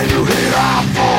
Can you hear our voice?